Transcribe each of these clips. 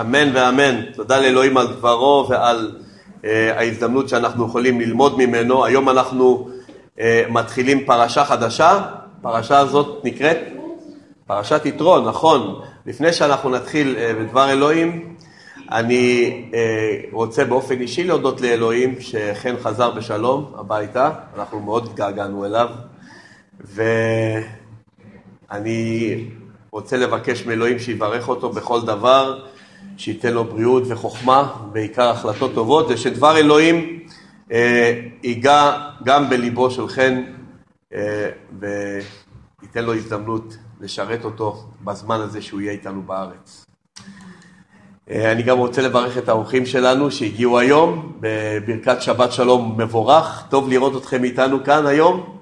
אמן ואמן. תודה לאלוהים על דברו ועל uh, ההזדמנות שאנחנו יכולים ללמוד ממנו. היום אנחנו uh, מתחילים פרשה חדשה. הפרשה הזאת נקראת פרשת יתרו, נכון. לפני שאנחנו נתחיל uh, בדבר אלוהים, אני uh, רוצה באופן אישי להודות לאלוהים שחן חזר בשלום הביתה, אנחנו מאוד התגעגענו אליו, ואני רוצה לבקש מאלוהים שיברך אותו בכל דבר, שייתן לו בריאות וחוכמה, בעיקר החלטות טובות, ושדבר אלוהים אה, ייגע גם בליבו של חן אה, וייתן לו הזדמנות לשרת אותו בזמן הזה שהוא יהיה איתנו בארץ. אה, אני גם רוצה לברך את האורחים שלנו שהגיעו היום בברכת שבת שלום מבורך, טוב לראות אתכם איתנו כאן היום.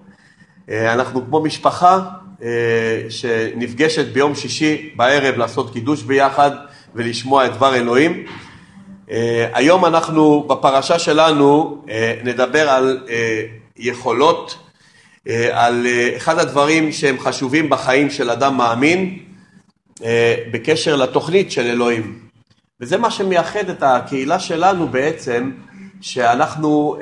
אה, אנחנו כמו משפחה אה, שנפגשת ביום שישי בערב לעשות קידוש ביחד ולשמוע את דבר אלוהים. אה, היום אנחנו בפרשה שלנו אה, נדבר על יכולות, על אחד הדברים שהם חשובים בחיים של אדם מאמין בקשר לתוכנית של אלוהים. וזה מה שמייחד את הקהילה שלנו בעצם, שאנחנו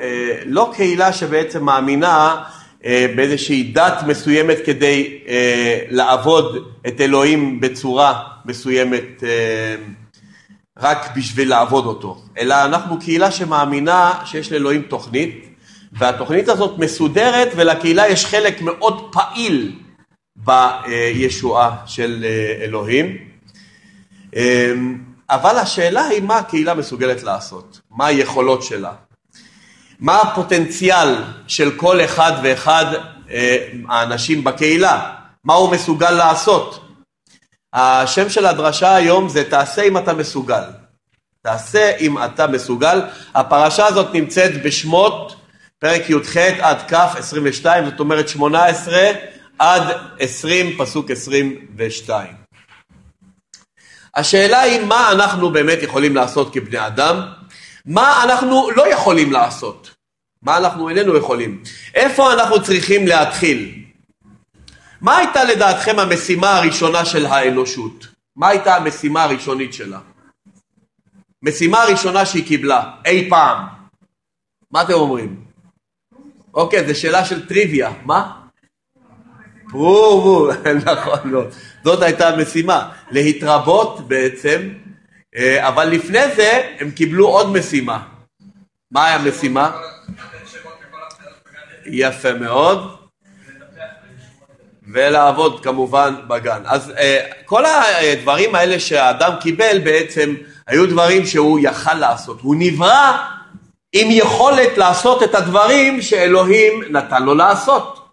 לא קהילה שבעצם מאמינה אה, באיזושהי דת מסוימת כדי אה, לעבוד את אלוהים בצורה מסוימת אה, רק בשביל לעבוד אותו, אלא אנחנו קהילה שמאמינה שיש לאלוהים תוכנית, והתוכנית הזאת מסודרת ולקהילה יש חלק מאוד פעיל בישועה של אלוהים. אבל השאלה היא מה הקהילה מסוגלת לעשות, מה היכולות שלה. מה הפוטנציאל של כל אחד ואחד אה, האנשים בקהילה, מה הוא מסוגל לעשות. השם של הדרשה היום זה תעשה אם אתה מסוגל. תעשה אם אתה מסוגל. הפרשה הזאת נמצאת בשמות פרק י"ח עד כ' 22, זאת אומרת 18 עד 20 פסוק 22. השאלה היא מה אנחנו באמת יכולים לעשות כבני אדם מה אנחנו לא יכולים לעשות, מה אנחנו איננו יכולים, איפה אנחנו צריכים להתחיל. מה הייתה לדעתכם המשימה הראשונה של האנושות? מה הייתה המשימה הראשונית שלה? משימה הראשונה שהיא קיבלה, אי פעם. מה אתם אומרים? אוקיי, זו שאלה של טריוויה, מה? ברור, נכון. זאת הייתה המשימה, להתרבות בעצם אה, אבל לפני זה הם קיבלו עוד משימה. מה המשימה? יפה מאוד. ולעבוד כמובן בגן. אז אה, כל הדברים האלה שהאדם קיבל בעצם היו דברים שהוא יכל לעשות. הוא נברא עם יכולת לעשות את הדברים שאלוהים נתן לו לעשות.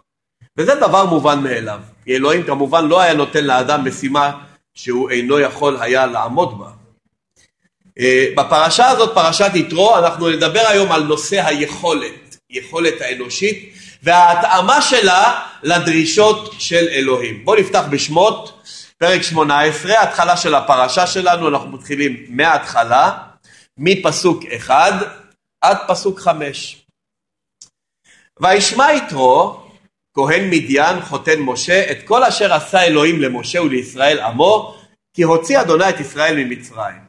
וזה דבר מובן מאליו. כי אלוהים כמובן לא היה נותן לאדם משימה שהוא אינו יכול היה לעמוד בה. אה, בפרשה הזאת, פרשת יתרו, אנחנו נדבר היום על נושא היכולת, יכולת האנושית וההתאמה שלה לדרישות של אלוהים. בואו נפתח בשמות, פרק 18, התחלה של הפרשה שלנו, אנחנו מתחילים מההתחלה, מפסוק 1 עד פסוק 5. וישמע יתרו, כהן מדיין, חותן משה, את כל אשר עשה אלוהים למשה ולישראל עמו, כי הוציא אדוני את ישראל ממצרים.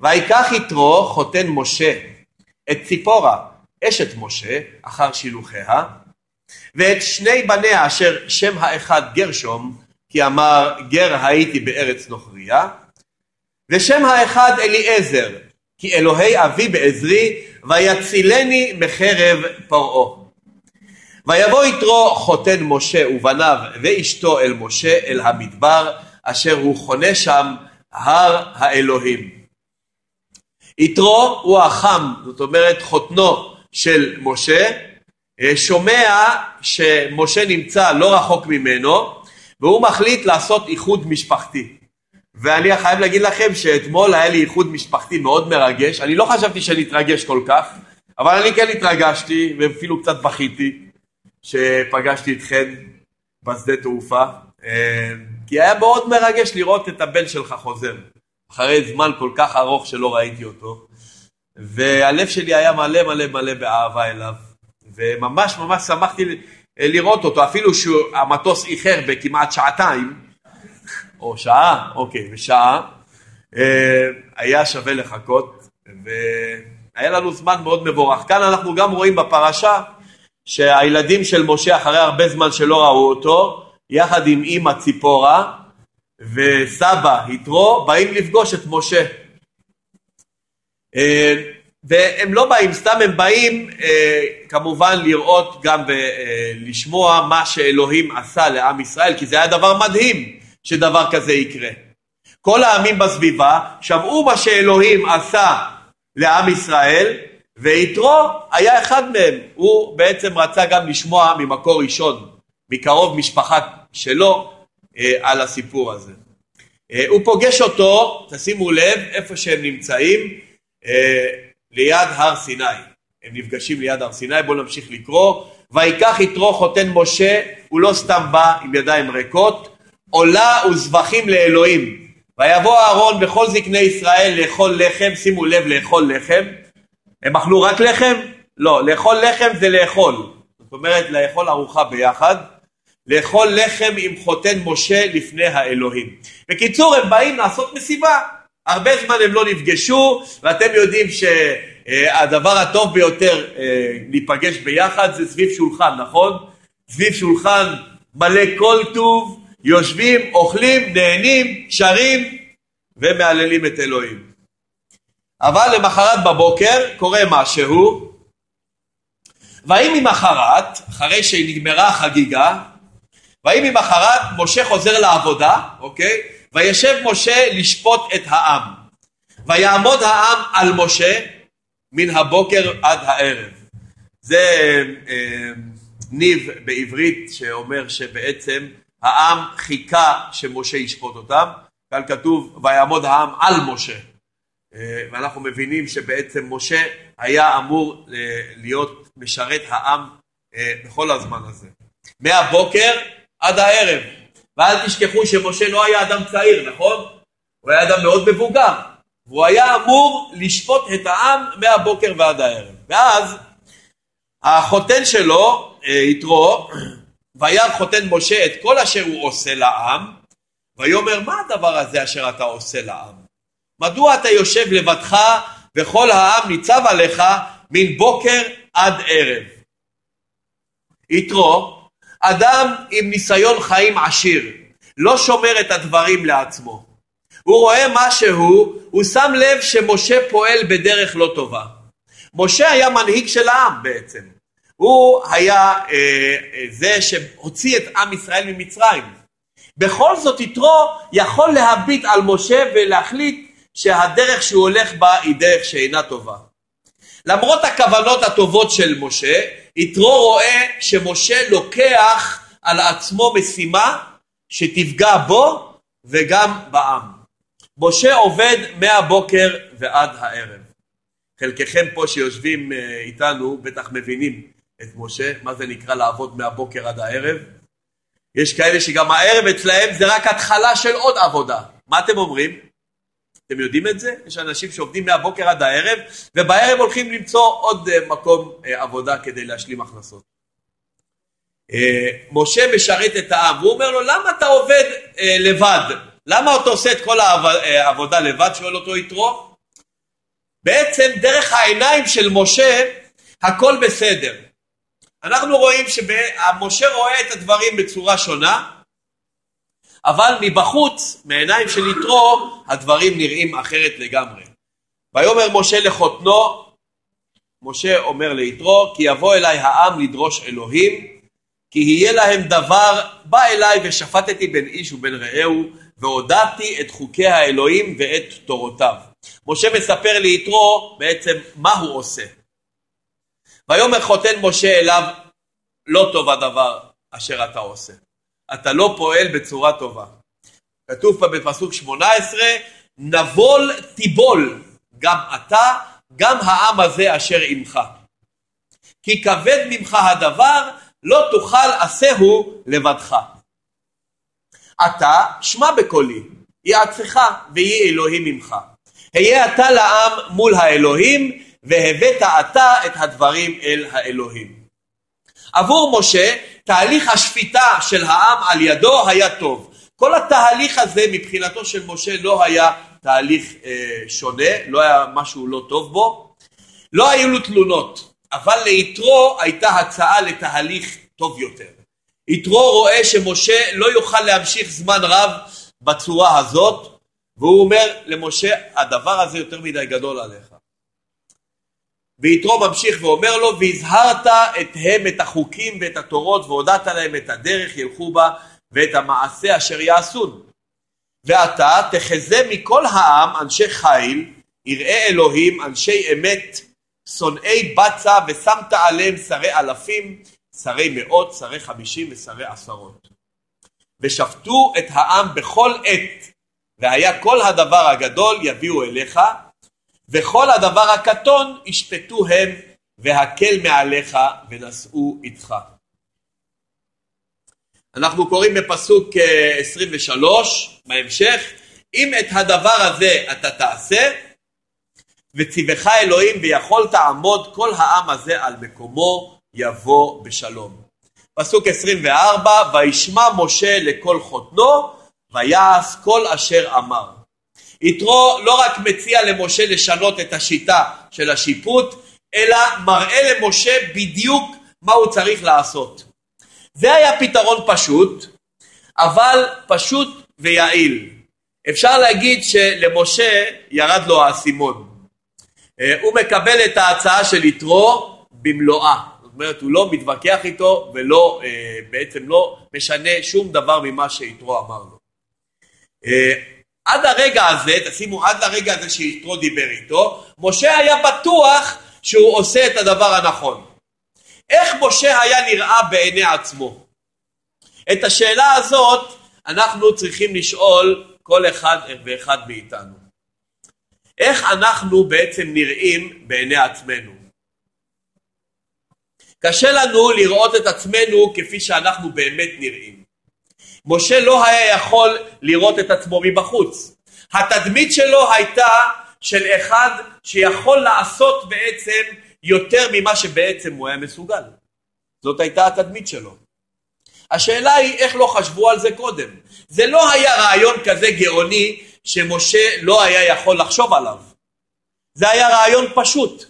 ויקח יתרו חותן משה את ציפורה אשת משה אחר שילוחיה ואת שני בניה אשר שם האחד גרשום כי אמר גר הייתי בארץ נוכריה ושם האחד אליעזר כי אלוהי אבי בעזרי ויצילני מחרב פרעה ויבוא יתרו חותן משה ובניו ואשתו אל משה אל המדבר אשר הוא חונה שם הר האלוהים. יתרו הוא החם, זאת אומרת חותנו של משה, אה, שומע שמשה נמצא לא רחוק ממנו והוא מחליט לעשות איחוד משפחתי. ואני חייב להגיד לכם שאתמול היה לי איחוד משפחתי מאוד מרגש, אני לא חשבתי שאני אתרגש כל כך, אבל אני כן התרגשתי ואפילו קצת בכיתי שפגשתי אתכם בשדה תעופה, אה, כי היה מאוד מרגש לראות את הבן שלך חוזר. אחרי זמן כל כך ארוך שלא ראיתי אותו, והלב שלי היה מלא מלא מלא באהבה אליו, וממש ממש שמחתי לראות אותו, אפילו שהמטוס איחר בכמעט שעתיים, או שעה, אוקיי, בשעה, אה, היה שווה לחכות, והיה לנו זמן מאוד מבורך. כאן אנחנו גם רואים בפרשה שהילדים של משה, אחרי הרבה זמן שלא ראו אותו, יחד עם אימא ציפורה וסבא יתרו, באים לפגוש את משה. אה, והם לא באים סתם, הם באים אה, כמובן לראות גם ולשמוע מה שאלוהים עשה לעם ישראל, כי זה היה דבר מדהים שדבר כזה יקרה. כל העמים בסביבה שמעו מה שאלוהים עשה לעם ישראל, ויתרו היה אחד מהם. הוא בעצם רצה גם לשמוע ממקור ראשון, מקרוב משפחה שלו, אה, על הסיפור הזה. אה, הוא פוגש אותו, תשימו לב, איפה שהם נמצאים, אה, ליד הר סיני. הם נפגשים ליד הר סיני, בואו נמשיך לקרוא. ויקח יתרו חותן משה, הוא לא סתם בא עם ידיים ריקות, עולה וזבחים לאלוהים. ויבוא אהרון וכל זקני ישראל לאכול לחם, שימו לב לאכול לחם. הם אכלו רק לחם? לא, לאכול לחם זה לאכול. זאת אומרת לאכול ארוחה ביחד. לאכול לחם עם חותן משה לפני האלוהים. בקיצור, הם באים לעשות מסיבה. הרבה זמן הם לא נפגשו, ואתם יודעים שהדבר הטוב ביותר אה, להיפגש ביחד זה סביב שולחן, נכון? סביב שולחן מלא כל טוב, יושבים, אוכלים, נהנים, שרים ומהללים את אלוהים. אבל למחרת בבוקר קורה משהו, ויהי ממחרת, אחרי שנגמרה החגיגה, ויהי ממחרת משה חוזר לעבודה, אוקיי? וישב משה לשפוט את העם. ויעמוד העם על משה מן הבוקר עד הערב. זה אה, ניב בעברית שאומר שבעצם העם חיכה שמשה ישפוט אותם. כאן כתוב ויעמוד העם על משה. אה, ואנחנו מבינים שבעצם משה היה אמור אה, להיות משרת העם אה, בכל הזמן הזה. מהבוקר עד הערב. ואל תשכחו שמשה לא היה אדם צעיר, נכון? הוא היה אדם מאוד מבוגר, והוא היה אמור לשפוט את העם מהבוקר ועד הערב. ואז החותן שלו, אה, יתרו, וירא חותן משה את כל אשר הוא עושה לעם, ויאמר מה הדבר הזה אשר אתה עושה לעם? מדוע אתה יושב לבדך וכל העם ניצב עליך מן בוקר עד ערב? יתרו, אדם עם ניסיון חיים עשיר, לא שומר את הדברים לעצמו. הוא רואה משהו, הוא שם לב שמשה פועל בדרך לא טובה. משה היה מנהיג של העם בעצם. הוא היה אה, אה, זה שהוציא את עם ישראל ממצרים. בכל זאת יתרו יכול להביט על משה ולהחליט שהדרך שהוא הולך בה היא דרך שאינה טובה. למרות הכוונות הטובות של משה, יתרו רואה שמשה לוקח על עצמו משימה שתפגע בו וגם בעם. משה עובד מהבוקר ועד הערב. חלקכם פה שיושבים אה, איתנו בטח מבינים את משה, מה זה נקרא לעבוד מהבוקר עד הערב. יש כאלה שגם הערב אצלהם זה רק התחלה של עוד עבודה. מה אתם אומרים? אתם יודעים את זה? יש אנשים שעובדים מהבוקר עד הערב, ובערב הולכים למצוא עוד אה, מקום אה, עבודה כדי להשלים הכנסות. אה, משה משרת את העם, והוא אומר לו, למה אתה עובד לבד? למה אתה עושה את כל העבודה לבד? שואל אותו יתרו. בעצם דרך העיניים של משה הכל בסדר. אנחנו רואים שמשה רואה את הדברים בצורה שונה, אבל מבחוץ, מעיניים של יתרו, הדברים נראים אחרת לגמרי. ויאמר משה לחותנו, משה אומר ליתרו, כי יבוא אליי העם לדרוש אלוהים, כי יהיה להם דבר, בא אליי ושפטתי בין איש ובין רעהו, והודעתי את חוקי האלוהים ואת תורותיו. משה מספר ליתרו בעצם מה הוא עושה. ויאמר חותן משה אליו, לא טוב הדבר אשר אתה עושה. אתה לא פועל בצורה טובה. כתוב פה בפסוק 18, נבול תיבול, גם אתה, גם העם הזה אשר עמך. כי כבד ממך הדבר, לא תוכל עשהו לבדך. אתה שמע בקולי, יעצך ויהי אלוהים ממך. היה אתה לעם מול האלוהים, והבאת אתה את הדברים אל האלוהים. עבור משה תהליך השפיטה של העם על ידו היה טוב. כל התהליך הזה מבחינתו של משה לא היה תהליך אה, שונה, לא היה משהו לא טוב בו. לא היו לו תלונות, אבל ליתרו הייתה הצעה לתהליך טוב יותר. יתרו רואה שמשה לא יוכל להמשיך זמן רב בצורה הזאת, והוא אומר למשה, הדבר הזה יותר מדי גדול עליך. ויתרו ממשיך ואומר לו, והזהרת את הם את החוקים ואת התורות, והודעת להם את הדרך ילכו בה, ואת המעשה אשר יעשון. ועתה תחזה מכל העם אנשי חיל, יראי אלוהים, אנשי אמת, שונאי בצע, ושמת עליהם שרי אלפים, שרי מאות, שרי חמישים ושרי עשרות. ושפטו את העם בכל עת, והיה כל הדבר הגדול יביאו אליך, וכל הדבר הקטון ישפטו הם, והקל מעליך ונשאו איתך. אנחנו קוראים בפסוק 23 אה, בהמשך, אם את הדבר הזה אתה תעשה, וציווך אלוהים ויכול תעמוד כל העם הזה על מקומו יבוא בשלום. פסוק 24, וישמע משה לכל חותנו, ויעש כל אשר אמר. יתרו לא רק מציע למשה לשנות את השיטה של השיפוט, אלא מראה למשה בדיוק מה הוא צריך לעשות. זה היה פתרון פשוט, אבל פשוט ויעיל. אפשר להגיד שלמשה ירד לו האסימון. אה, הוא מקבל את ההצעה של יתרו במלואה. זאת אומרת, הוא לא מתווכח איתו ולא, אה, בעצם לא משנה שום דבר ממה שיתרו אמר לו. עד הרגע הזה, תשימו עד הרגע הזה שיתרו דיבר איתו, משה היה בטוח שהוא עושה את הדבר הנכון. איך משה היה נראה בעיני עצמו? את השאלה הזאת אנחנו צריכים לשאול כל אחד ואחד מאיתנו. איך אנחנו בעצם נראים בעיני עצמנו? קשה לנו לראות את עצמנו כפי שאנחנו באמת נראים. משה לא היה יכול לראות את עצמו מבחוץ. התדמית שלו הייתה של אחד שיכול לעשות בעצם יותר ממה שבעצם הוא היה מסוגל. זאת הייתה התדמית שלו. השאלה היא איך לא חשבו על זה קודם. זה לא היה רעיון כזה גאוני שמשה לא היה יכול לחשוב עליו. זה היה רעיון פשוט.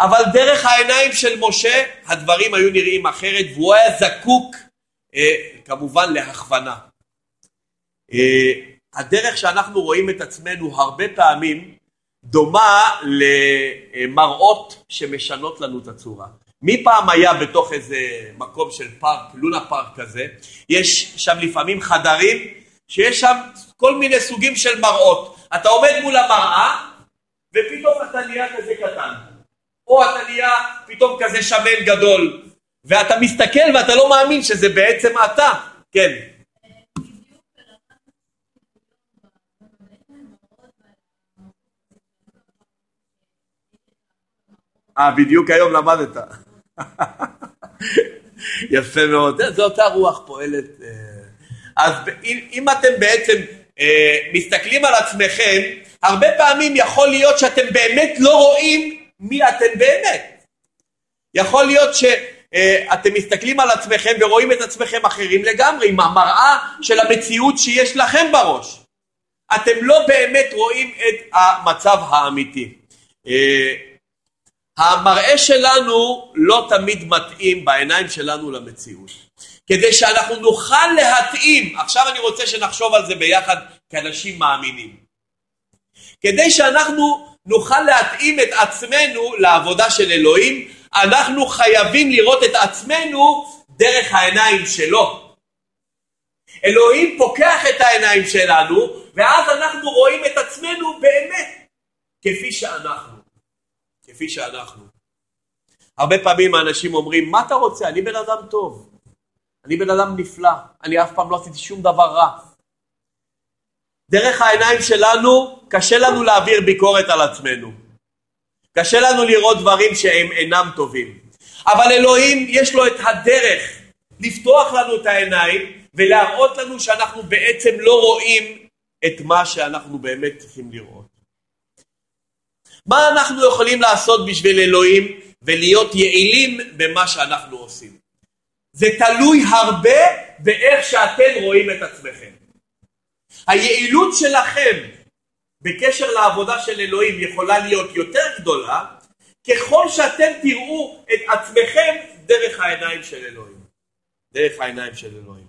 אבל דרך העיניים של משה הדברים היו נראים אחרת והוא היה זקוק כמובן להכוונה. אה, הדרך שאנחנו רואים את עצמנו הרבה פעמים דומה למראות שמשנות לנו את הצורה. מי פעם היה בתוך איזה מקום של פארק, לונה פארק כזה, יש שם לפעמים חדרים שיש שם כל מיני סוגים של מראות. אתה עומד מול המראה ופתאום אתה נהיה כזה קטן, או אתה נהיה פתאום כזה שמן גדול, ואתה מסתכל ואתה לא מאמין שזה בעצם אתה, כן. אה, בדיוק היום למדת. יפה מאוד, זו אותה רוח פועלת. אה. אז אם אתם בעצם אה, מסתכלים על עצמכם, הרבה פעמים יכול להיות שאתם באמת לא רואים מי אתם באמת. יכול להיות שאתם אה, מסתכלים על עצמכם ורואים את עצמכם אחרים לגמרי, עם המראה של המציאות שיש לכם בראש. אתם לא באמת רואים את המצב האמיתי. המראה שלנו לא תמיד מתאים בעיניים שלנו למציאות. כדי שאנחנו נוכל להתאים, עכשיו אני רוצה שנחשוב על זה ביחד כאנשים מאמינים. כדי שאנחנו נוכל להתאים את עצמנו לעבודה של אלוהים, אנחנו חייבים לראות את עצמנו דרך העיניים שלו. אלוהים פוקח את העיניים שלנו, ואז אנחנו רואים את עצמנו באמת כפי שאנחנו. כפי שאנחנו. הרבה פעמים האנשים אומרים, מה אתה רוצה? אני בן אדם טוב. אני בן אדם נפלא. אני אף פעם לא עשיתי שום דבר רע. דרך העיניים שלנו, קשה לנו להעביר ביקורת על עצמנו. קשה לנו לראות דברים שהם אינם טובים. אבל אלוהים יש לו את הדרך לפתוח לנו את העיניים ולהראות לנו שאנחנו בעצם לא רואים את מה שאנחנו באמת צריכים לראות. מה אנחנו יכולים לעשות בשביל אלוהים ולהיות יעילים במה שאנחנו עושים? זה תלוי הרבה באיך שאתם רואים את עצמכם. היעילות שלכם בקשר לעבודה של אלוהים יכולה להיות יותר גדולה, ככל שאתם תראו את עצמכם דרך העיניים של אלוהים. דרך העיניים של אלוהים.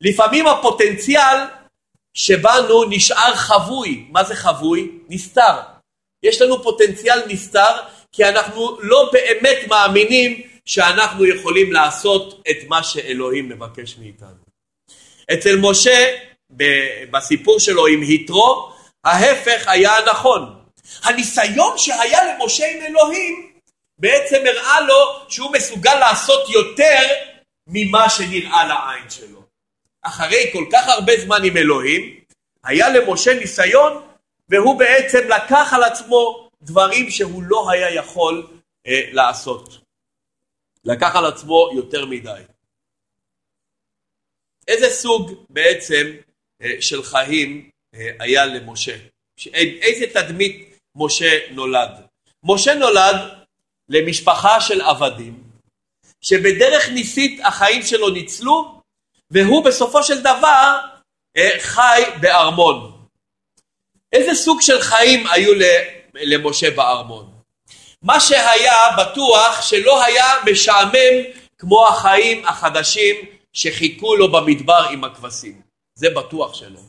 לפעמים הפוטנציאל שבנו נשאר חבוי. מה זה חבוי? נסתר. יש לנו פוטנציאל נסתר כי אנחנו לא באמת מאמינים שאנחנו יכולים לעשות את מה שאלוהים מבקש מאיתנו. אצל משה, בסיפור שלו עם יתרו, ההפך היה נכון. הניסיון שהיה למשה עם אלוהים בעצם הראה לו שהוא מסוגל לעשות יותר ממה שנראה לעין שלו. אחרי כל כך הרבה זמן עם אלוהים, היה למשה ניסיון והוא בעצם לקח על עצמו דברים שהוא לא היה יכול אה, לעשות. לקח על עצמו יותר מדי. איזה סוג בעצם אה, של חיים היה למשה? איזה תדמית משה נולד? משה נולד למשפחה של עבדים, שבדרך ניסית החיים שלו ניצלו, והוא בסופו של דבר אה, חי בארמון. איזה סוג של חיים היו למשה בארמון? מה שהיה בטוח שלא היה משעמם כמו החיים החדשים שחיכו לו במדבר עם הכבשים. זה בטוח שלא.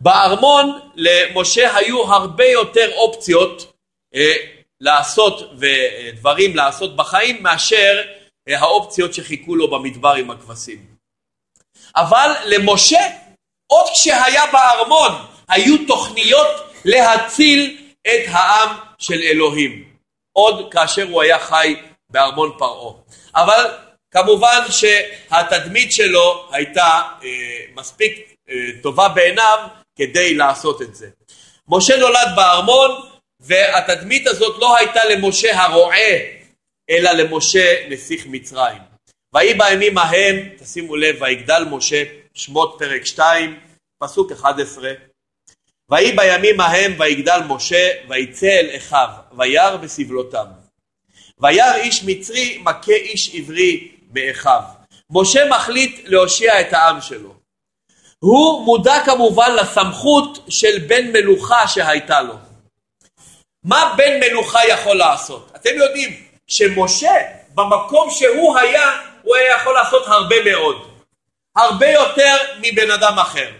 בארמון למשה היו הרבה יותר אופציות אה, לעשות ודברים לעשות בחיים מאשר אה, האופציות שחיכו לו במדבר עם הכבשים. אבל למשה עוד כשהיה בארמון היו תוכניות להציל את העם של אלוהים עוד כאשר הוא היה חי בארמון פרעה אבל כמובן שהתדמית שלו הייתה אה, מספיק אה, טובה בעיניו כדי לעשות את זה. משה נולד בארמון והתדמית הזאת לא הייתה למשה הרועה אלא למשה נסיך מצרים. ויהי בימים ההם, תשימו לב, ויגדל משה, שמות פרק 2, פסוק 11. ויהי בימים ההם ויגדל משה ויצא אל אחיו וירא בסבלותם. וירא איש מצרי מכה איש עברי מאחיו. משה מחליט להושיע את העם שלו. הוא מודע כמובן לסמכות של בן מלוכה שהייתה לו. מה בן מלוכה יכול לעשות? אתם יודעים שמשה במקום שהוא היה הוא היה יכול לעשות הרבה מאוד. הרבה יותר מבן אדם אחר.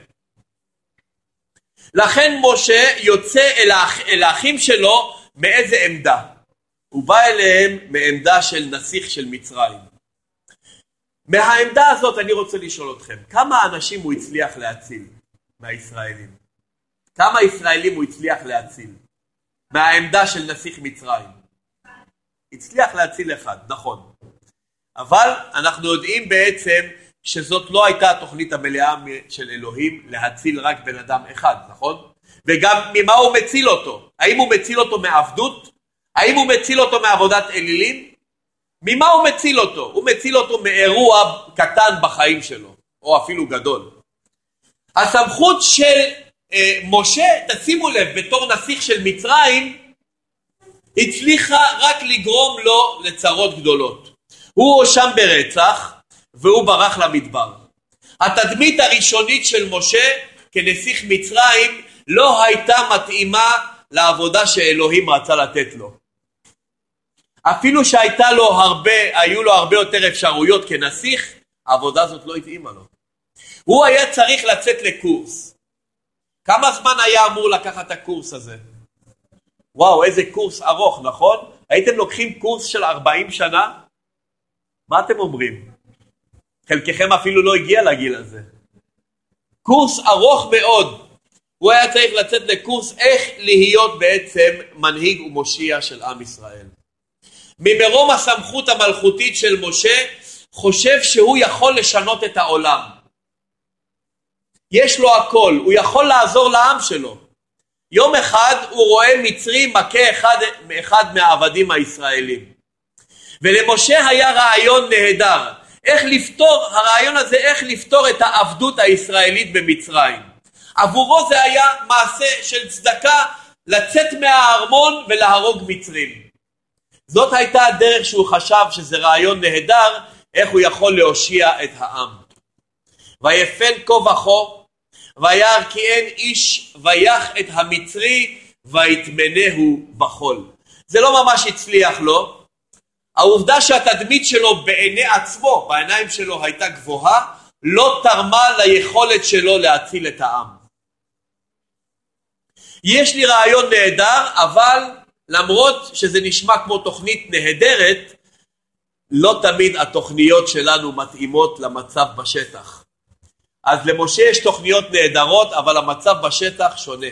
לכן משה יוצא אל, האח, אל האחים שלו מאיזה עמדה? הוא בא אליהם מעמדה של נסיך של מצרים. מהעמדה הזאת אני רוצה לשאול אתכם, כמה אנשים הוא הצליח להציל מהישראלים? כמה ישראלים הוא הצליח להציל מהעמדה של נסיך מצרים? הצליח להציל אחד, נכון. אבל אנחנו יודעים בעצם שזאת לא הייתה התוכנית המלאה של אלוהים להציל רק בן אדם אחד, נכון? וגם ממה הוא מציל אותו? האם הוא מציל אותו מעבדות? האם הוא מציל אותו מעבודת אלילים? ממה הוא מציל אותו? הוא מציל אותו מאירוע קטן בחיים שלו, או אפילו גדול. הסמכות של אה, משה, תשימו לב, בתור נסיך של מצרים, הצליחה רק לגרום לו לצרות גדולות. הוא הואשם ברצח והוא ברח למדבר. התדמית הראשונית של משה כנסיך מצרים לא הייתה מתאימה לעבודה שאלוהים רצה לתת לו. אפילו שהייתה לו הרבה, היו לו הרבה יותר אפשרויות כנסיך, העבודה הזאת לא התאימה לו. הוא היה צריך לצאת לקורס. כמה זמן היה אמור לקחת את הקורס הזה? וואו, איזה קורס ארוך, נכון? הייתם לוקחים קורס של 40 שנה? מה אתם אומרים? חלקכם אפילו לא הגיע לגיל הזה. קורס ארוך מאוד. הוא היה צריך לצאת לקורס איך להיות בעצם מנהיג ומושיע של עם ישראל. ממרום הסמכות המלכותית של משה, חושב שהוא יכול לשנות את העולם. יש לו הכל, הוא יכול לעזור לעם שלו. יום אחד הוא רואה מצרי מכה אחד, אחד מהעבדים הישראלים. ולמשה היה רעיון נהדר, איך לפתור, הרעיון הזה איך לפתור את העבדות הישראלית במצרים. עבורו זה היה מעשה של צדקה לצאת מהארמון ולהרוג מצרים. זאת הייתה הדרך שהוא חשב שזה רעיון נהדר, איך הוא יכול להושיע את העם. ויפן כה וכה, וירא כי אין איש ויח את המצרי ויטמנהו בחול. זה לא ממש הצליח לו. העובדה שהתדמית שלו בעיני עצמו, בעיניים שלו הייתה גבוהה, לא תרמה ליכולת שלו להציל את העם. יש לי רעיון נהדר, אבל למרות שזה נשמע כמו תוכנית נהדרת, לא תמיד התוכניות שלנו מתאימות למצב בשטח. אז למשה יש תוכניות נהדרות, אבל המצב בשטח שונה.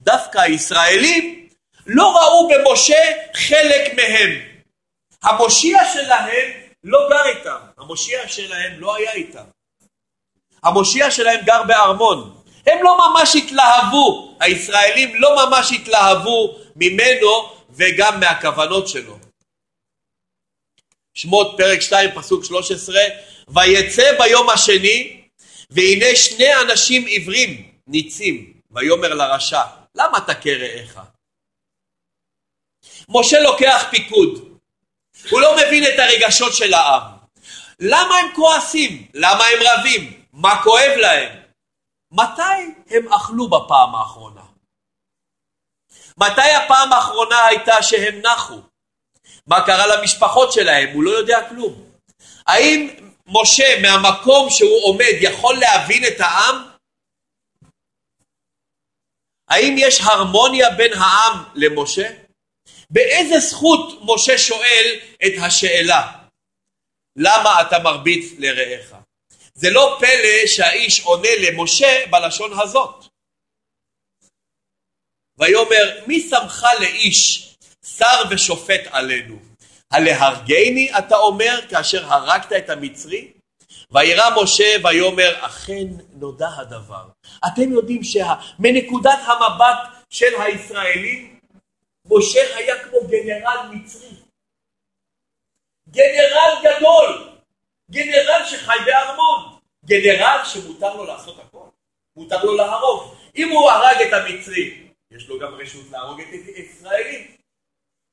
דווקא הישראלים לא ראו במשה חלק מהם. המושיע שלהם לא גר איתם, המושיע שלהם לא היה איתם. המושיע שלהם גר בארמון. הם לא ממש התלהבו, הישראלים לא ממש התלהבו ממנו וגם מהכוונות שלו. שמות פרק 2 פסוק 13 ויצא ביום השני והנה שני אנשים עיוורים ניצים ויאמר לרשע למה תכה רעך? משה לוקח פיקוד הוא לא מבין את הרגשות של העם למה הם כועסים? למה הם רבים? מה כואב להם? מתי הם אכלו בפעם האחרונה? מתי הפעם האחרונה הייתה שהם נחו? מה קרה למשפחות שלהם? הוא לא יודע כלום. האם משה מהמקום שהוא עומד יכול להבין את העם? האם יש הרמוניה בין העם למשה? באיזה זכות משה שואל את השאלה למה אתה מרביץ לרעך? זה לא פלא שהאיש עונה למשה בלשון הזאת. ויאמר מי שמך לאיש שר ושופט עלינו? הלהרגני אתה אומר כאשר הרגת את המצרי? וירא משה ויאמר אכן נודע הדבר. אתם יודעים שמנקודת המבט של הישראלים משה היה כמו גנרל מצרי. גנרל גדול, גנרל שחי בארמון, גנרל שמותר לו לעשות הכל, מותר לו להרוג. אם הוא הרג את המצרי, יש לו גם רשות להרוג את הישראלים.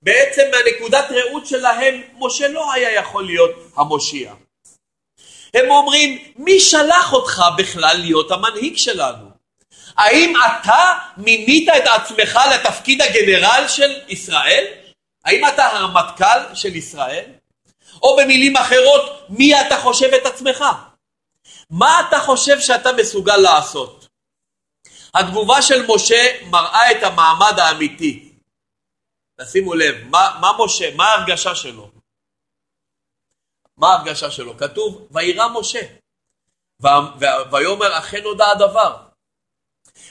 בעצם מהנקודת ראות שלהם, משה לא היה יכול להיות המושיע. הם אומרים, מי שלח אותך בכלל להיות המנהיג שלנו? האם אתה מינית את עצמך לתפקיד הגנרל של ישראל? האם אתה הרמטכ"ל של ישראל? או במילים אחרות, מי אתה חושב את עצמך? מה אתה חושב שאתה מסוגל לעשות? התגובה של משה מראה את המעמד האמיתי. תשימו לב, מה, מה משה, מה ההרגשה שלו? מה ההרגשה שלו? כתוב, וירא משה, ויאמר אכן נודע הדבר.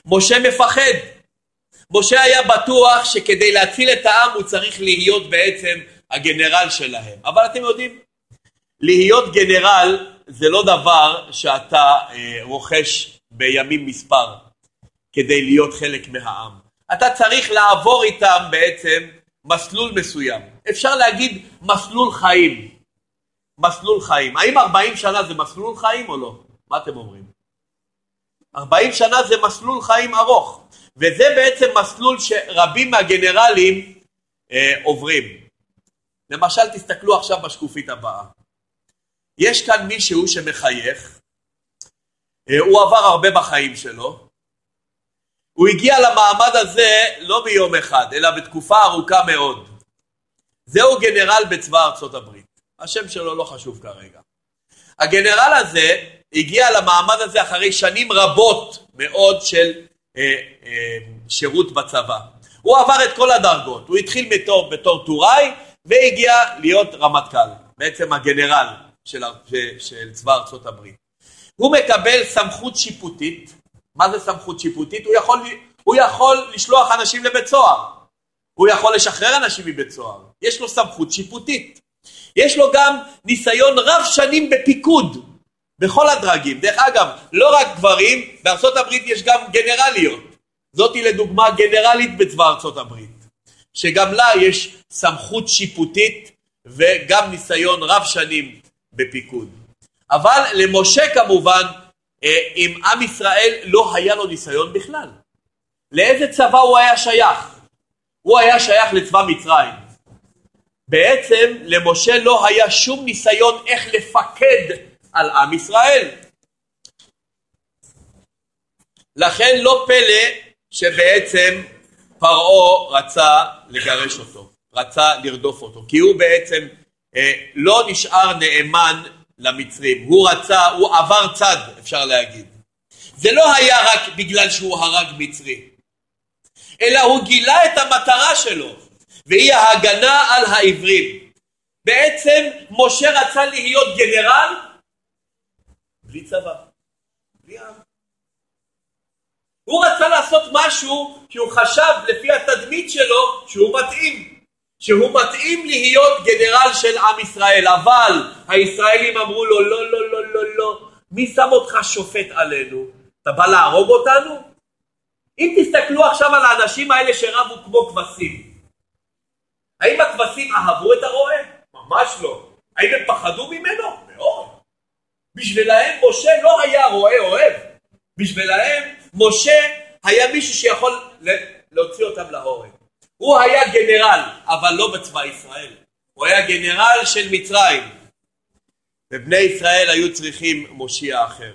משה מפחד. משה היה בטוח שכדי להציל את העם הוא צריך להיות בעצם הגנרל שלהם. אבל אתם יודעים, להיות גנרל זה לא דבר שאתה אה, רוכש בימים מספר כדי להיות חלק מהעם. אתה צריך לעבור איתם בעצם מסלול מסוים. אפשר להגיד מסלול חיים. מסלול חיים. האם 40 שנה זה מסלול חיים או לא? מה אתם אומרים? 40 שנה זה מסלול חיים ארוך, וזה בעצם מסלול שרבים מהגנרלים אה, עוברים. למשל, תסתכלו עכשיו בשקופית הבאה. יש כאן מישהו שמחייך, אה, הוא עבר הרבה בחיים שלו, הוא הגיע למעמד הזה לא ביום אחד, אלא בתקופה ארוכה מאוד. זהו גנרל בצבא ארצות הברית. השם שלו לא חשוב כרגע. הגנרל הזה הגיע למעמד הזה אחרי שנים רבות מאוד של אה, אה, שירות בצבא. הוא עבר את כל הדרגות, הוא התחיל בתור, טוראי והגיע להיות רמטכ"ל, בעצם הגנרל של, של צבא ארצות הברית. הוא מקבל סמכות שיפוטית, מה זה סמכות שיפוטית? הוא יכול, הוא יכול לשלוח אנשים לבית סוהר, הוא יכול לשחרר אנשים מבית סוהר, יש לו סמכות שיפוטית. יש לו גם ניסיון רב שנים בפיקוד, בכל הדרגים. דרך אגב, לא רק גברים, בארצות הברית יש גם גנרליות. זאתי לדוגמה גנרלית בצבא ארצות הברית, שגם לה יש סמכות שיפוטית וגם ניסיון רב שנים בפיקוד. אבל למשה כמובן, אה, עם עם ישראל לא היה לו ניסיון בכלל. לאיזה צבא הוא היה שייך? הוא היה שייך לצבא מצרים. בעצם למשה לא היה שום ניסיון איך לפקד על עם ישראל. לכן לא פלא שבעצם פרעה רצה לגרש אותו, רצה לרדוף אותו, כי הוא בעצם אה, לא נשאר נאמן למצרים, הוא רצה, הוא עבר צד אפשר להגיד. זה לא היה רק בגלל שהוא הרג מצרי, אלא הוא גילה את המטרה שלו, והיא ההגנה על העברים. בעצם משה רצה להיות גנרל בלי צבא, בלי עם. הוא רצה לעשות משהו כי הוא חשב לפי התדמית שלו שהוא מתאים, שהוא מתאים להיות גנרל של עם ישראל, אבל הישראלים אמרו לו לא לא לא לא לא, מי שם אותך שופט עלינו? אתה בא להרוג אותנו? אם תסתכלו עכשיו על האנשים האלה שרבו כמו כבשים, האם הכבשים אהבו את הרועה? ממש לא. האם הם פחדו ממנו? מאוד. בשבילהם משה לא היה רועה אוהב. בשבילהם משה היה מישהו שיכול להוציא אותם להורג. הוא היה גנרל, אבל לא בצבא ישראל. הוא היה גנרל של מצרים. ובני ישראל היו צריכים מושיע אחר.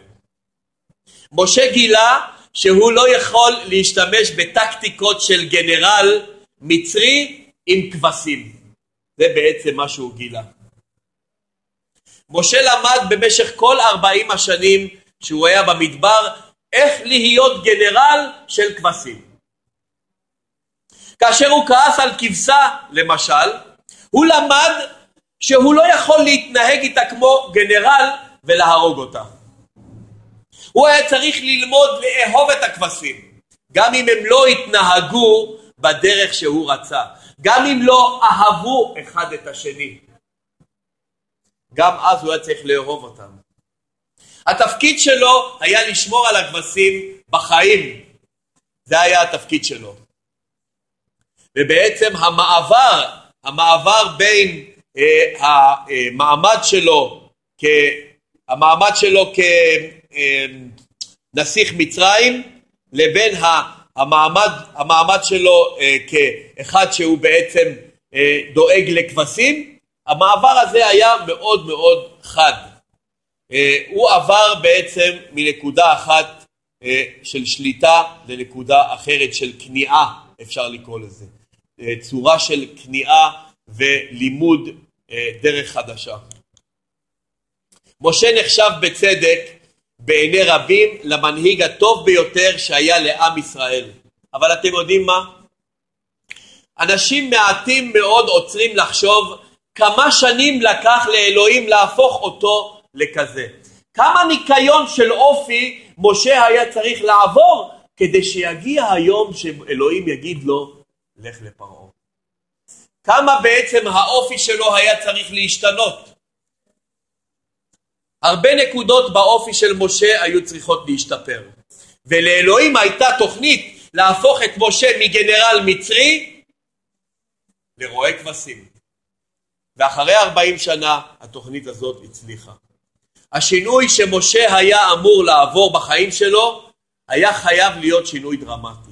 משה גילה שהוא לא יכול להשתמש בטקטיקות של גנרל מצרי עם כבשים. זה בעצם מה שהוא גילה. משה למד במשך כל ארבעים השנים שהוא היה במדבר איך להיות גנרל של כבשים. כאשר הוא כעס על כבשה, למשל, הוא למד שהוא לא יכול להתנהג איתה כמו גנרל ולהרוג אותה. הוא היה צריך ללמוד לאהוב את הכבשים, גם אם הם לא התנהגו בדרך שהוא רצה, גם אם לא אהבו אחד את השני. גם אז הוא היה צריך לאהוב אותם. התפקיד שלו היה לשמור על הכבשים בחיים. זה היה התפקיד שלו. ובעצם המעבר, המעבר בין אה, המעמד שלו, כ, המעמד שלו כנסיך מצרים, לבין המעמד, המעמד שלו אה, כאחד שהוא בעצם אה, דואג לכבשים, המעבר הזה היה מאוד מאוד חד. אה, הוא עבר בעצם מנקודה אחת אה, של שליטה לנקודה אחרת של כניעה, אפשר לקרוא לזה. אה, צורה של כניעה ולימוד דרך חדשה. משה נחשב בצדק בעיני רבים למנהיג הטוב ביותר שהיה לעם ישראל. אבל אתם יודעים מה? אנשים מעטים מאוד עוצרים לחשוב כמה שנים לקח לאלוהים להפוך אותו לכזה. כמה ניקיון של אופי משה היה צריך לעבור כדי שיגיע היום שאלוהים יגיד לו לך לפרעה. כמה בעצם האופי שלו היה צריך להשתנות. הרבה נקודות באופי של משה היו צריכות להשתפר. ולאלוהים הייתה תוכנית להפוך את משה מגנרל מצרי לרועה כבשים. ואחרי ארבעים שנה התוכנית הזאת הצליחה. השינוי שמשה היה אמור לעבור בחיים שלו היה חייב להיות שינוי דרמטי.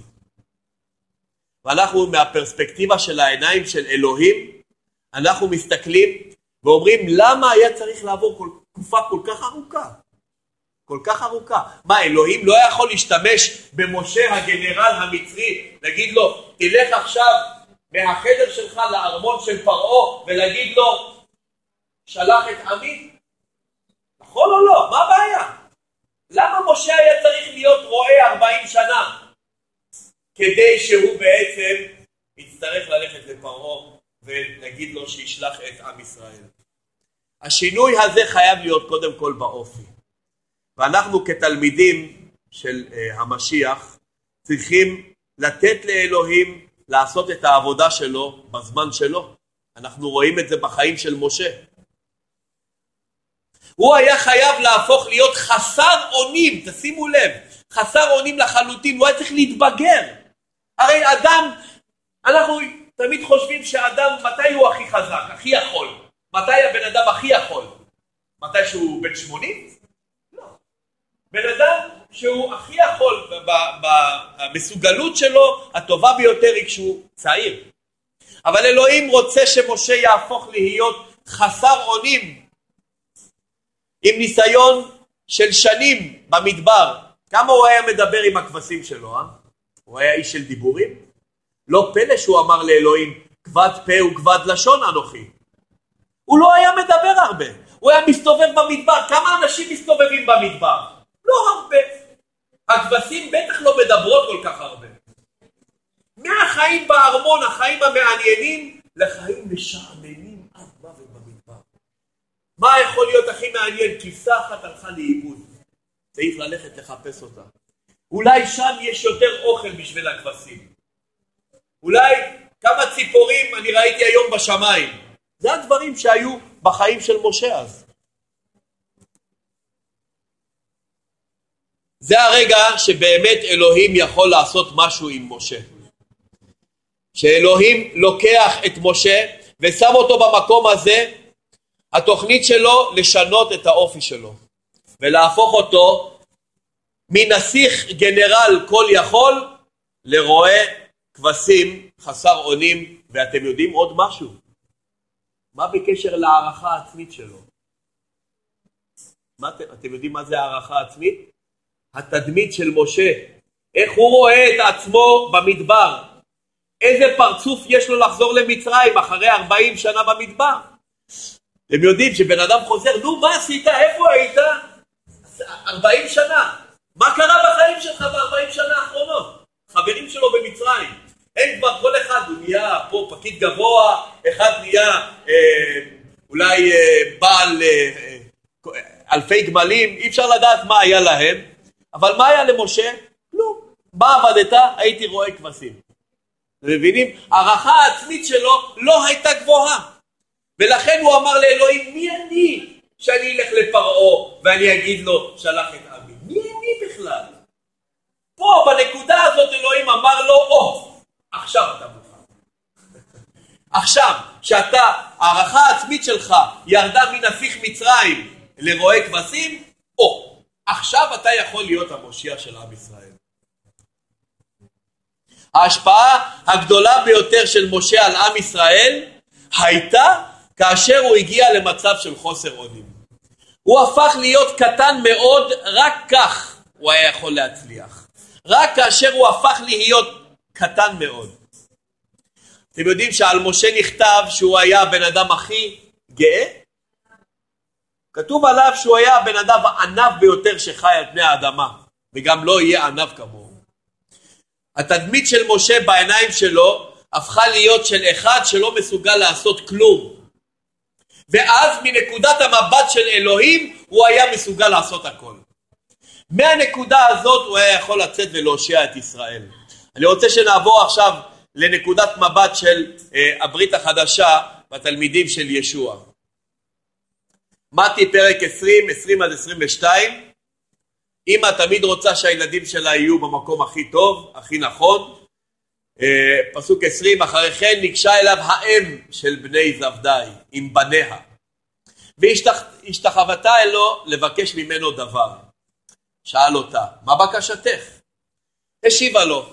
ואנחנו מהפרספקטיבה של העיניים של אלוהים, אנחנו מסתכלים ואומרים למה היה צריך לעבור כל, תקופה כל כך ארוכה? כל כך ארוכה. מה, אלוהים לא יכול להשתמש במשה הגנרל המצרי, להגיד לו, תלך עכשיו מהחדר שלך לארמון של פרעה ולהגיד לו, שלח את עמי? נכון או לא? מה הבעיה? למה משה היה צריך להיות רועה 40 שנה? כדי שהוא בעצם יצטרך ללכת לפרעה ולהגיד לו שישלח את עם ישראל. השינוי הזה חייב להיות קודם כל באופי. ואנחנו כתלמידים של uh, המשיח צריכים לתת לאלוהים לעשות את העבודה שלו בזמן שלו. אנחנו רואים את זה בחיים של משה. הוא היה חייב להפוך להיות חסר אונים, תשימו לב, חסר אונים לחלוטין, הוא היה צריך להתבגר. הרי אדם, אנחנו תמיד חושבים שאדם, מתי הוא הכי חזק, הכי יכול? מתי הבן אדם הכי יכול? מתי שהוא בן 80? לא. בן אדם שהוא הכי יכול, במסוגלות שלו הטובה ביותר היא כשהוא צעיר. אבל אלוהים רוצה שמשה יהפוך להיות חסר אונים עם ניסיון של שנים במדבר, כמה הוא היה מדבר עם הכבשים שלו, אה? הוא היה איש של דיבורים? לא פלא שהוא אמר לאלוהים, כבד פה וכבד לשון אנוכי. הוא לא היה מדבר הרבה, הוא היה מסתובב במדבר. כמה אנשים מסתובבים במדבר? לא הרבה. הכבשים בטח לא מדברות כל כך הרבה. מהחיים בארמון, החיים המעניינים, לחיים משעממים עד מוות במדבר. מה יכול להיות הכי מעניין? כבשה אחת הלכה לאיבוד. צריך ללכת לחפש אותה. אולי שם יש יותר אוכל בשביל הכבשים. אולי כמה ציפורים אני ראיתי היום בשמיים. זה הדברים שהיו בחיים של משה אז. זה הרגע שבאמת אלוהים יכול לעשות משהו עם משה. שאלוהים לוקח את משה ושם אותו במקום הזה, התוכנית שלו לשנות את האופי שלו ולהפוך אותו מנסיך גנרל כל יכול לרועה כבשים חסר אונים ואתם יודעים עוד משהו מה בקשר להערכה העצמית שלו? מה, אתם יודעים מה זה הערכה עצמית? התדמית של משה, איך הוא רואה את עצמו במדבר, איזה פרצוף יש לו לחזור למצרים אחרי 40 שנה במדבר. אתם יודעים שבן אדם חוזר, נו מה עשית, איפה היית? 40 שנה. מה קרה בחיים שלך ב-40 שנה האחרונות? חברים שלו במצרים. הם כבר כל אחד, הוא נהיה פה פקיד גבוה, אחד נהיה אה, אולי אה, בעל אה, אה, אלפי גמלים, אי אפשר לדעת מה היה להם. אבל מה היה למשה? כלום. מה עבדת? הייתי רואה כבשים. אתם מבינים? הערכה העצמית שלו לא הייתה גבוהה. ולכן הוא אמר לאלוהים, מי אני שאני אלך לפרעה ואני אגיד לו, שלח את? מי בכלל? פה, בנקודה הזאת, אלוהים אמר לו, או, עכשיו אתה מוכן. עכשיו, כשאתה, הערכה העצמית שלך ירדה מנפיח מצרים לרועה כבשים, או, עכשיו אתה יכול להיות המושיע של עם ישראל. ההשפעה הגדולה ביותר של משה על עם ישראל הייתה כאשר הוא הגיע למצב של חוסר אונים. הוא הפך להיות קטן מאוד, רק כך הוא היה יכול להצליח. רק כאשר הוא הפך להיות קטן מאוד. אתם יודעים שעל משה נכתב שהוא היה הבן אדם הכי גאה? כתוב עליו שהוא היה הבן אדם הענב ביותר שחי על פני האדמה, וגם לא יהיה ענב כמוהו. התדמית של משה בעיניים שלו הפכה להיות של אחד שלא מסוגל לעשות כלום. ואז מנקודת המבט של אלוהים הוא היה מסוגל לעשות הכל. מהנקודה הזאת הוא היה יכול לצאת ולהושיע את ישראל. אני רוצה שנעבור עכשיו לנקודת מבט של אה, הברית החדשה בתלמידים של ישוע. מתי פרק 20, 20 עד 22. אמא תמיד רוצה שהילדים שלה יהיו במקום הכי טוב, הכי נכון. אה, פסוק 20, אחרי כן ניגשה אליו האם של בני זבדי עם בניה, והשתחוותה אלו לבקש ממנו דבר. שאל אותה, מה בקשתך? השיבה לו,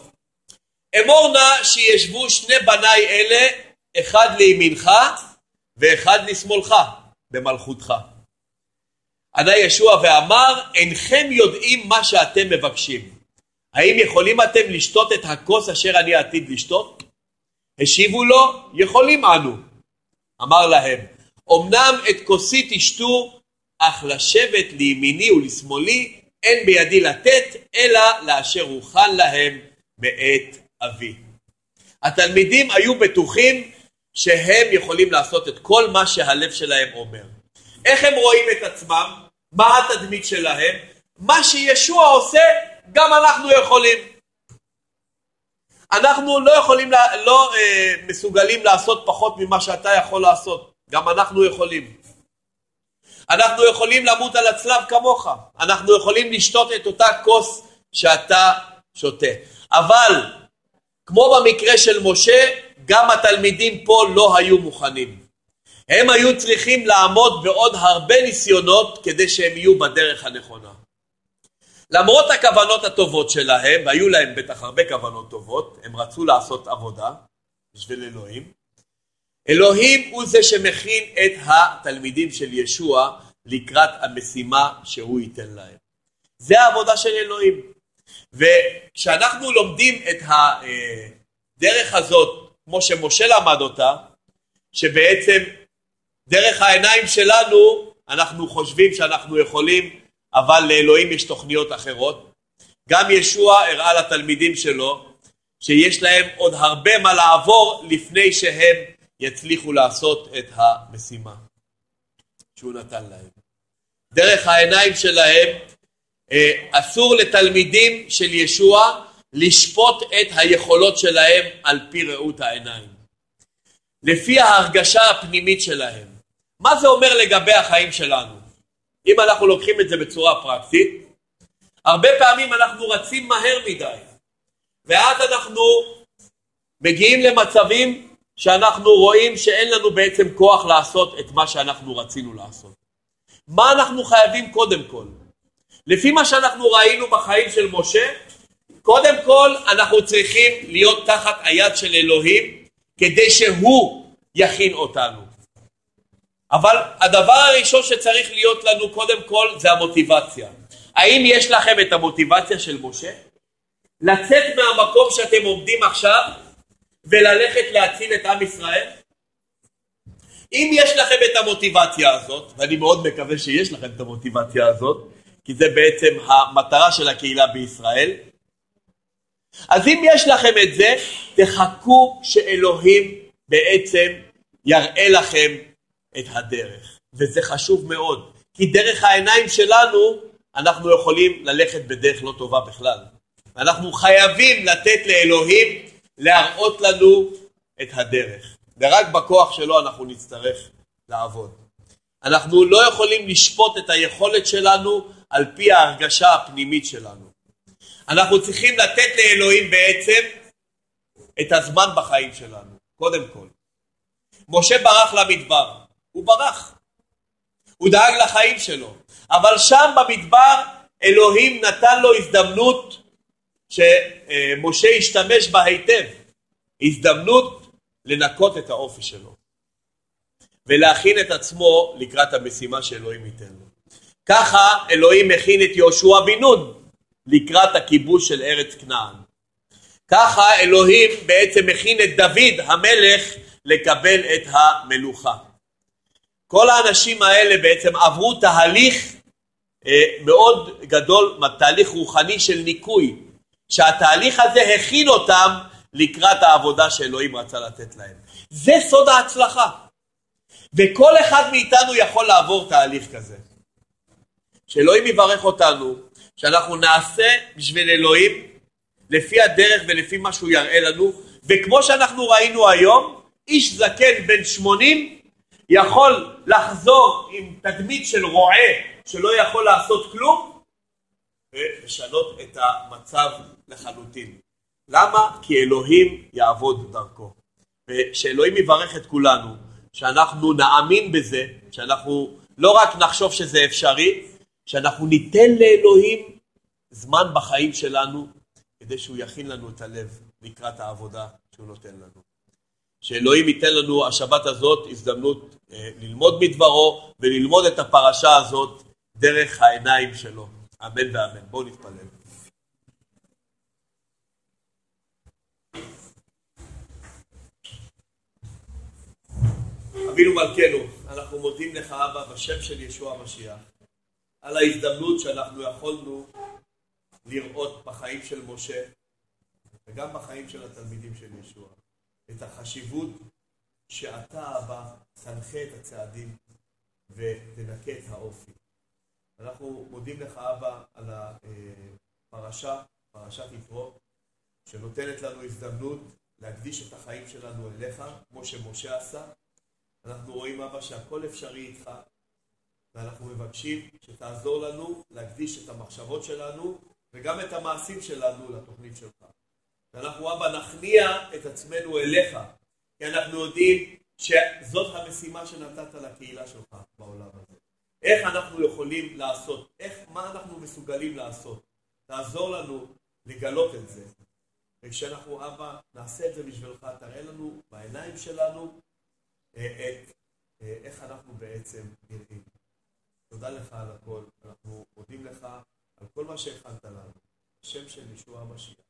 אמור נא שישבו שני בניי אלה, אחד לימינך ואחד לשמאלך. במלכותך. ענה ישוע ואמר, אינכם יודעים מה שאתם מבקשים. האם יכולים אתם לשתות את הכוס אשר אני עתיד לשתות? השיבו לו, יכולים אנו. אמר להם, אמנם את כוסי תשתו, אך לשבת לימיני ולשמאלי אין בידי לתת, אלא לאשר הוכן להם מאת אבי. התלמידים היו בטוחים שהם יכולים לעשות את כל מה שהלב שלהם אומר. איך הם רואים את עצמם? מה התדמית שלהם? מה שישוע עושה, גם אנחנו יכולים. אנחנו לא יכולים, לא אה, מסוגלים לעשות פחות ממה שאתה יכול לעשות. גם אנחנו יכולים. אנחנו יכולים למות על הצלב כמוך. אנחנו יכולים לשתות את אותה כוס שאתה שותה. אבל, כמו במקרה של משה, גם התלמידים פה לא היו מוכנים. הם היו צריכים לעמוד בעוד הרבה ניסיונות כדי שהם יהיו בדרך הנכונה. למרות הכוונות הטובות שלהם, והיו להם בטח הרבה כוונות טובות, הם רצו לעשות עבודה בשביל אלוהים, אלוהים הוא זה שמכין את התלמידים של ישוע לקראת המשימה שהוא ייתן להם. זה העבודה של אלוהים. וכשאנחנו לומדים את הדרך הזאת, כמו שמשה למד אותה, שבעצם דרך העיניים שלנו אנחנו חושבים שאנחנו יכולים, אבל לאלוהים יש תוכניות אחרות. גם ישוע הראה לתלמידים שלו שיש להם עוד הרבה מה לעבור לפני שהם יצליחו לעשות את המשימה שהוא נתן להם. דרך העיניים שלהם אה, אסור לתלמידים של ישוע לשפוט את היכולות שלהם על פי ראות העיניים. לפי ההרגשה הפנימית שלהם. מה זה אומר לגבי החיים שלנו? אם אנחנו לוקחים את זה בצורה פרקטית, הרבה פעמים אנחנו רצים מהר מדי, ואז אנחנו מגיעים למצבים שאנחנו רואים שאין לנו בעצם כוח לעשות את מה שאנחנו רצינו לעשות. מה אנחנו חייבים קודם כל? לפי מה שאנחנו ראינו בחיים של משה, קודם כל אנחנו צריכים להיות תחת היד של אלוהים כדי שהוא יכין אותנו. אבל הדבר הראשון שצריך להיות לנו קודם כל זה המוטיבציה. האם יש לכם את המוטיבציה של משה? לצאת מהמקום שאתם עומדים עכשיו וללכת להציל את עם ישראל? אם יש לכם את המוטיבציה הזאת, ואני מאוד מקווה שיש לכם את המוטיבציה הזאת, כי זה בעצם המטרה של הקהילה בישראל, אז אם יש לכם את זה, תחכו שאלוהים בעצם יראה לכם את הדרך. וזה חשוב מאוד, כי דרך העיניים שלנו אנחנו יכולים ללכת בדרך לא טובה בכלל. אנחנו חייבים לתת לאלוהים להראות לנו את הדרך. ורק בכוח שלו אנחנו נצטרך לעבוד. אנחנו לא יכולים לשפוט את היכולת שלנו על פי ההרגשה הפנימית שלנו. אנחנו צריכים לתת לאלוהים בעצם את הזמן בחיים שלנו, קודם כל. משה ברח למדבר, הוא ברח. הוא דאג לחיים שלו. אבל שם במדבר אלוהים נתן לו הזדמנות שמשה השתמש בה היטב. הזדמנות לנקות את האופי שלו. ולהכין את עצמו לקראת המשימה שאלוהים ייתן לו. ככה אלוהים מכין את יהושע בן נון לקראת הכיבוש של ארץ כנען. ככה אלוהים בעצם מכין את דוד המלך לקבל את המלוכה. כל האנשים האלה בעצם עברו תהליך אה, מאוד גדול, תהליך רוחני של ניקוי, שהתהליך הזה הכין אותם לקראת העבודה שאלוהים רצה לתת להם. זה סוד ההצלחה. וכל אחד מאיתנו יכול לעבור תהליך כזה. שאלוהים יברך אותנו, שאנחנו נעשה בשביל אלוהים לפי הדרך ולפי מה שהוא יראה לנו, וכמו שאנחנו ראינו היום, איש זקן בן 80 יכול לחזור עם תדמית של רועה שלא יכול לעשות כלום ולשנות את המצב לחלוטין. למה? כי אלוהים יעבוד דרכו. ושאלוהים יברך את כולנו, שאנחנו נאמין בזה, שאנחנו לא רק נחשוב שזה אפשרי, שאנחנו ניתן לאלוהים זמן בחיים שלנו כדי שהוא יכין לנו את הלב לקראת העבודה שהוא נותן לנו. שאלוהים ייתן לנו השבת הזאת הזדמנות אה, ללמוד מדברו וללמוד את הפרשה הזאת דרך העיניים שלו. אמן ואמן. בואו נתפלל. אבינו מלכנו, אנחנו מודים לך אבא בשם של ישוע המשיח על ההזדמנות שאנחנו יכולנו לראות בחיים של משה וגם בחיים של התלמידים של ישוע את החשיבות שאתה אבא תנחה את הצעדים ותנקה את האופי. אנחנו מודים לך אבא על הפרשה, פרשת יתרו, שנותנת לנו הזדמנות להקדיש את החיים שלנו אליך, כמו שמשה עשה. אנחנו רואים אבא שהכל אפשרי איתך, ואנחנו מבקשים שתעזור לנו להקדיש את המחשבות שלנו וגם את המעשים שלנו לתוכנית שלך. ואנחנו אבא נכניע את עצמנו אליך, כי אנחנו יודעים שזאת המשימה שנתת לקהילה שלך בעולם הזה. איך אנחנו יכולים לעשות, איך, מה אנחנו מסוגלים לעשות. תעזור לנו לגלות את זה. וכשאנחנו אבא נעשה את זה בשבילך, תראה לנו בעיניים שלנו איך אנחנו בעצם נראים. תודה לך על הכל, אנחנו מודים לך על כל מה שהכנת לנו. השם של ישוע המשיח.